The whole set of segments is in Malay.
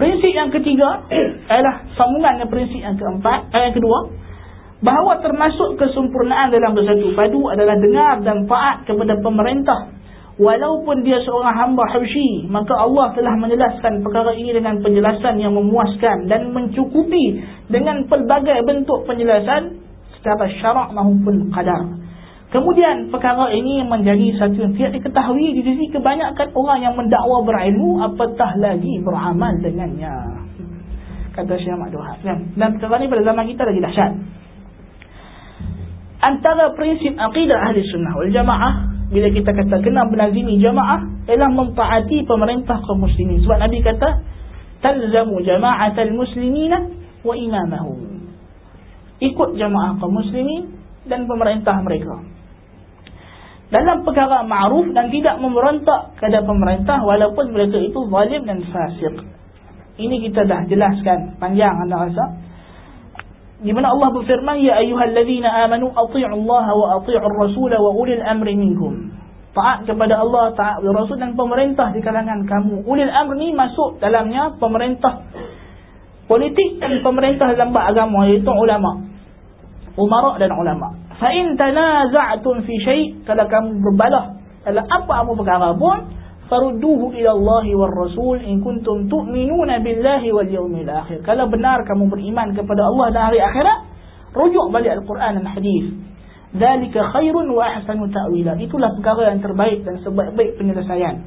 Prinsip yang ketiga adalah sambungan dengan prinsip yang keempat, eh, yang kedua, bahawa termasuk kesempurnaan dalam bersatu padu adalah dengar dan taat kepada pemerintah. Walaupun dia seorang hamba habsyi, maka Allah telah menjelaskan perkara ini dengan penjelasan yang memuaskan dan mencukupi dengan pelbagai bentuk penjelasan secara syarak maupun qadar. Kemudian perkara ini menjadi satu yang tidak diketahui di sisi kebanyakan orang yang mendakwa berilmu apatah lagi beramal dengannya. Kata Syekh Abdul Hasan. Dan perkara ini pada zaman kita lagi dahsyat. Antara prinsip akidah ahli sunnah wal jamaah bila kita kata kena menazimi jamaah ialah mentaati pemerintah kaum muslimin. Sebab Nabi kata talzamu jama'atal muslimina wa imamahum. Ikut jamaah kaum muslimin dan pemerintah mereka dalam perkara ma'ruf dan tidak memberontak kepada pemerintah walaupun mereka itu zalim dan fasik. Ini kita dah jelaskan panjang anda rasa. Di mana Allah berfirman ya ayyuhallazina amanu athi'u Allah wa athi'u ar-rasul wa ulil amri minkum. Taat kepada Allah, taat kepada Rasul dan pemerintah di kalangan kamu. Ulil amri ni masuk dalamnya pemerintah politik dan pemerintah dalam agama iaitu ulama. Umara dan ulama fa in tanaza'tum fi syai' kalau kamu berbalah dalam apa-apa perkara pun farudduhu ila Allah war Rasul in kuntum tu'minuna billahi wal yawmil akhir. Kalau benar kamu beriman kepada Allah dan hari akhirat rujuk balik Al-Quran dan hadis. Dalika khairun wa ahsanu ta'wila. Itulah perkara yang terbaik dan sebaik-baik penyelesaian.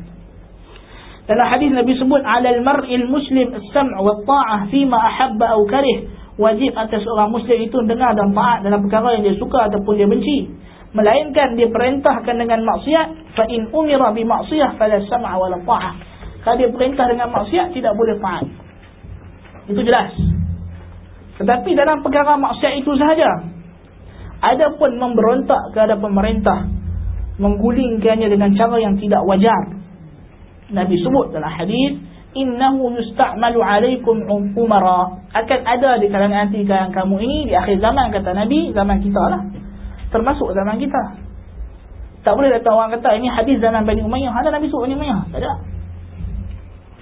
Dalam hadis Nabi sebut alal mar'il muslim as-sam' wa ta'ah fima ahabba aw karih wajib atas orang muslim itu dengar dan taat dalam perkara yang dia suka ataupun dia benci. Melainkan dia perintahkan dengan maksiat fa in umira bi maksiyah fala sam'a wala ta'ah kalau dia perintah dengan maksiat tidak boleh taat. Itu jelas. Tetapi dalam perkara maksiat itu sahaja. Adapun memberontak kepada pemerintah menggulingkannya dengan cara yang tidak wajar. Nabi sebut dalam hadis innahu yusta'malu alaikum umara. Akan ada di kalangan nanti kalangan kamu ini di akhir zaman kata nabi zaman kita lah. Termasuk zaman kita. Tak boleh datang orang kata ini hadis zaman Bani Umayyah. Ada nabi suruh Bani Umayyah? Tak ada.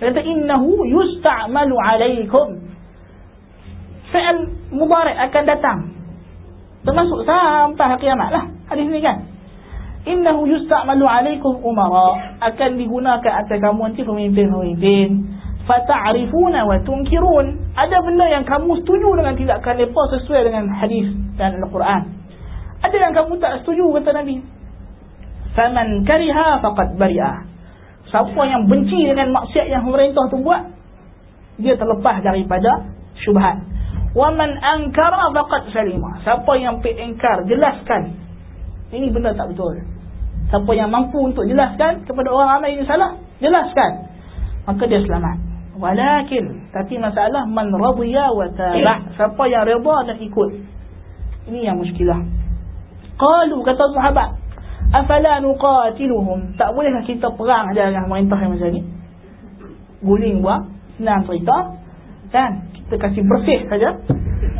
Kata innahu yusta'malu alaikum. Fi'al mubarak akan datang. Termasuk sampai kiamat lah hadis ni kan innahu yusta'malu alaikum umara. Akan digunakan atas kamu nanti pemimpin-pemimpin. Fata'rifuna wa tunkirun. Ada benda yang kamu setuju dengan tindakan mereka sesuai dengan hadis dan Al-Quran. Ada yang kamu tak setuju kata Nabi. Faman kariha faqad bari'ah siapa yang benci dengan maksiat yang pemerintah tu buat dia terlepas daripada syubhat. Wa man ankara faqad salima. Siapa yang pergi engkar jelaskan ini benda tak betul. Siapa yang mampu untuk jelaskan kepada orang ramai ini salah, jelaskan. Maka dia selamat. Walakin, tapi masalah man radhiya wa taba'. Siapa yang redha dan ikut. Ini yang muskilah. Qalu kata sahabat, afala nuqatiluhum? Tak bolehkah kita perang aja dengan pemerintah yang macam ni? Guling buat, senang cerita. Kan? Kita kasih bersih saja.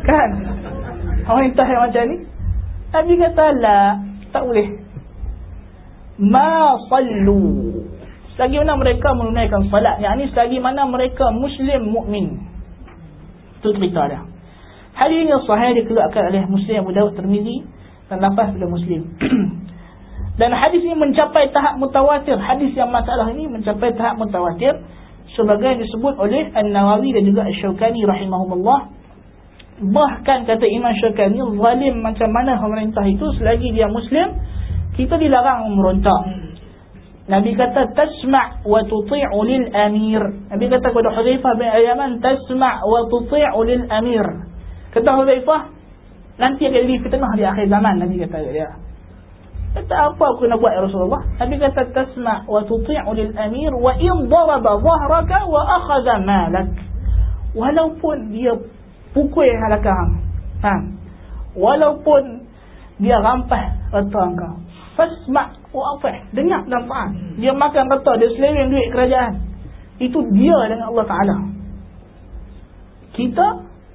Kan? Pemerintah yang macam ni. Nabi kata, lah tak boleh. Ma sallu. Selagi mana mereka menunaikan salat. Yang ini selagi mana mereka muslim mukmin. Itu cerita dia. Hadis ini sahih dikeluarkan oleh muslim Abu Dawud Tirmizi dan lafaz oleh muslim. Dan hadis ini mencapai tahap mutawatir. Hadis yang masalah ini mencapai tahap mutawatir. Sebagai disebut oleh An-Nawawi dan juga Asy-Syaukani rahimahumullah Bahkan kata Imam Syakani Zalim macam mana pemerintah itu Selagi dia Muslim Kita dilarang merontak Nabi kata Tasma' wa tuti'u lil amir. Nabi kata kepada Huzaifah bin Ayaman Tasma' wa tuti'u lil amir. Kata Huzaifah Nanti akan jadi fitnah di akhir zaman Nabi kata dia. Kata apa aku nak buat ya Rasulullah? Nabi kata Tasma' wa tuti'u lil amir Wa in daraba zahraka wa akhada malak. Walaupun dia pukul yang halakah ha. walaupun dia rampas rata engkau. Fasma' wa afih. Dengar dan faham. Dia makan rata dia seleweng duit kerajaan. Itu dia dengan Allah Ta'ala. Kita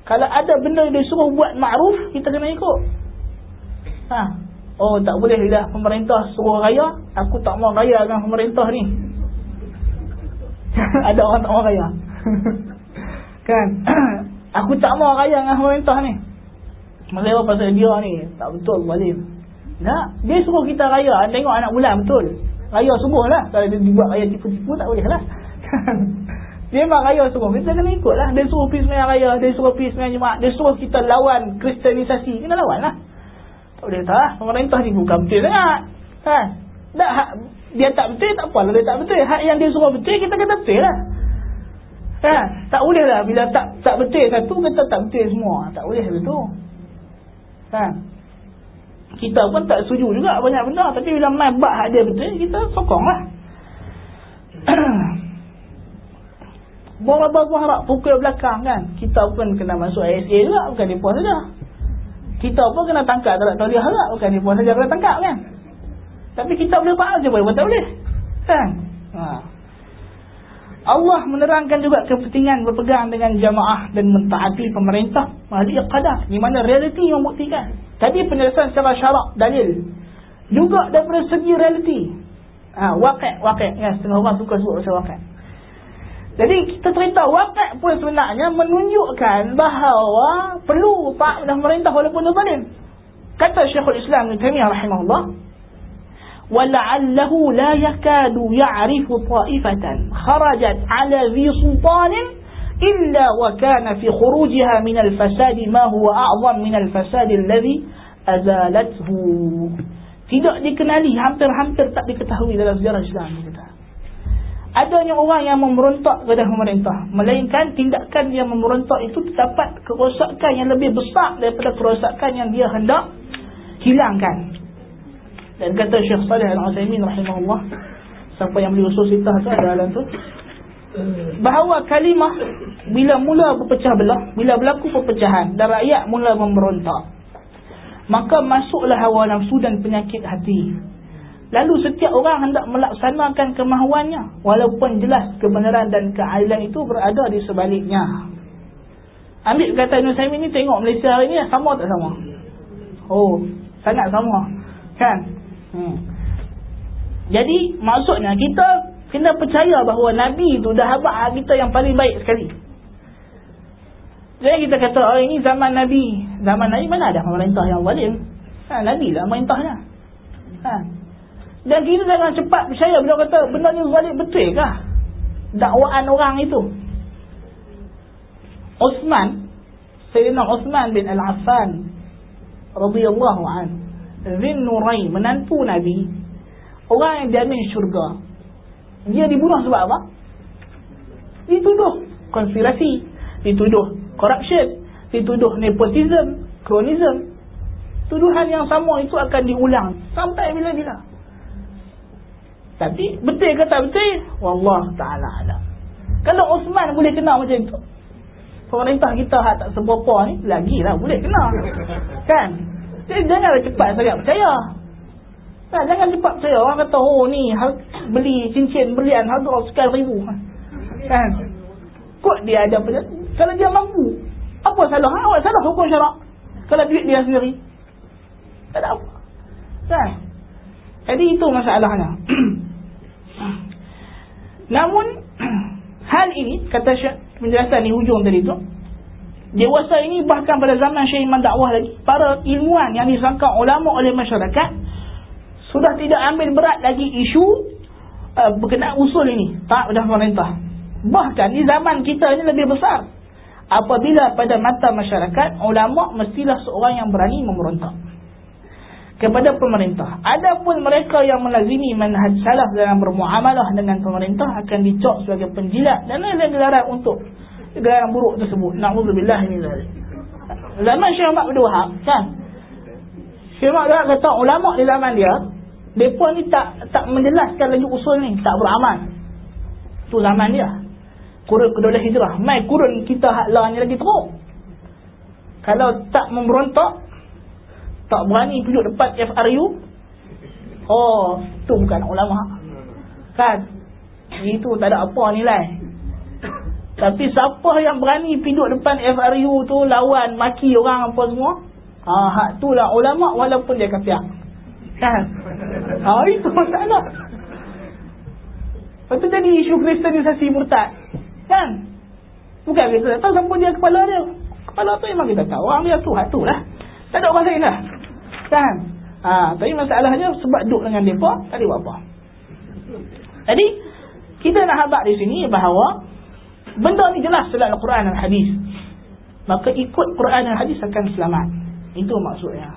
kalau ada benda yang dia suruh buat ma'ruf kita kena ikut. Ha. oh tak boleh dah pemerintah suruh raya. Aku tak mau raya dengan pemerintah ni. Ada orang tak mau raya. Kan? aku tak mau raya dengan pemerintah ni. Mereka pasal dia ni. Tak betul zalim. Tak. Dia suruh kita raya. Tengok anak bulan betul. Raya subuh lah. Kalau dia buat raya tipu-tipu tak boleh lah. dia memang raya suruh. Kita kena ikut lah. Dia suruh pergi semayang raya. Dia suruh pergi semayang jemaah. Dia suruh kita lawan kristianisasi. Kena lawan lah. Tak boleh tak. Pemerintah ni bukan betul sangat. Tak. Dia tak betul tak apa. Dia tak betul. Hak yang dia suruh betul kita kata betul lah. Kan? Tak boleh lah. Bila tak tak betul satu kita tak betul semua. Tak boleh betul. Kan? Kita pun tak setuju juga banyak benda. Tapi bila main bak hak dia betul, kita sokong lah. Buah-buah harap pukul belakang kan. Kita pun kena masuk ASA juga. Bukan puas saja. Kita pun kena tangkap. Tak tahu dia harap. Bukan puas saja kena tangkap kan. Tapi kita boleh faham je. Boleh tak boleh. Kan? Ha. Allah menerangkan juga kepentingan berpegang dengan jamaah dan mentaati pemerintah. Mahdi qadar. Di mana realiti membuktikan. Tadi penjelasan secara syarak dalil. Juga daripada segi realiti. Ha, wakil, wakil. Ya, setengah orang suka sebut pasal wakil. Jadi kita cerita wakil pun sebenarnya menunjukkan bahawa perlu tak dan pemerintah walaupun zalim. Kata Syekhul Islam Ibn Taimiyah rahimahullah, ولعله لا يكاد يعرف طائفة خرجت على ذي سلطان إلا وكان في خروجها من الفساد ما هو أعظم من الفساد الذي أزالته tidak dikenali hampir-hampir tak diketahui dalam sejarah Islam kita. Adanya orang yang memberontak kepada pemerintah melainkan tindakan yang memberontak itu terdapat kerosakan yang lebih besar daripada kerosakan yang dia hendak hilangkan. Dan kata Syekh Salih Al-Utsaimin rahimahullah siapa yang beli usul sitah tu ada dalam tu bahawa kalimah bila mula berpecah belah bila berlaku perpecahan dan rakyat mula memberontak maka masuklah hawa nafsu dan penyakit hati. Lalu setiap orang hendak melaksanakan kemahuannya walaupun jelas kebenaran dan keadilan itu berada di sebaliknya. Ambil kata Ibn Saimi ni tengok Malaysia hari ni sama tak sama? Oh sangat sama. Kan Hmm. Jadi maksudnya kita kena percaya bahawa Nabi itu dah habak kita yang paling baik sekali. Jadi kita kata oh ini zaman Nabi. Zaman Nabi mana ada pemerintah yang zalim? Ha, Nabi lah pemerintahnya. Ha. Dan kita jangan cepat percaya bila kata benda ni zalim betul kah? Dakwaan orang itu. Osman Sayyidina Osman bin Al-Affan radhiyallahu anhu Zin Nurai menantu Nabi. Orang yang diamin syurga. Dia dibunuh sebab apa? dituduh konspirasi. Dituduh corruption. Dituduh nepotism kronism. Tuduhan yang sama itu akan diulang sampai bila-bila. Tapi betul ke tak betul? Wallah ta'ala alam. Kalau Osman boleh kena macam itu pemerintah kita tak seberapa ni lagilah boleh kena. Kan jadi janganlah cepat sangat percaya. Nah, jangan cepat percaya. Orang kata, oh ni beli cincin berlian harga sekian ribu. Kan? Kok dia ada apa? Kalau dia mampu. Apa salah? Ha, awak salah hukum syarak. Kalau duit dia sendiri. Tak ada apa. Kan? Jadi itu masalahnya. Namun, hal ini, kata penjelasan di hujung tadi tu, Dewasa ini bahkan pada zaman Syekh Iman dakwah lagi para ilmuwan yang disangka ulama oleh masyarakat sudah tidak ambil berat lagi isu uh, berkenaan usul ini tak pada pemerintah. Bahkan di zaman kita ini lebih besar. Apabila pada mata masyarakat ulama mestilah seorang yang berani memberontak kepada pemerintah. Adapun mereka yang melazimi manhaj salaf dalam bermuamalah dengan pemerintah akan dicok sebagai penjilat dan lain-lain gelaran untuk gelaran buruk tersebut. Na'udzubillah min zalik. Zaman Syekh Ahmad bin Wahab, kan? Syekh Ahmad bin kata ulama di zaman dia, depa ni tak tak menjelaskan lagi usul ni, tak beramal. Tu zaman dia. Kurun kedua hijrah. Mai kurun kita hak lah ni lagi teruk. Kalau tak memberontak, tak berani tunjuk depan FRU, oh, tu bukan ulama. Kan? Itu tak ada apa nilai. Tapi siapa yang berani piduk depan FRU tu lawan maki orang apa semua? Ha hak tulah ulama walaupun dia kafir. Kan? Ha itu masalah. Betul jadi isu kristenisasi murtad. Kan? Bukan kita tahu sampai dia kepala dia. Kepala tu memang kita tahu. Orang dia tu hak tu lah. Tak ada orang lain lah. Kan? Ha, tapi masalahnya sebab duduk dengan mereka, tak ada apa-apa. Jadi, kita nak habak di sini bahawa Benda ni jelas dalam Al-Quran dan Hadis. Maka ikut Quran dan Hadis akan selamat. Itu maksudnya.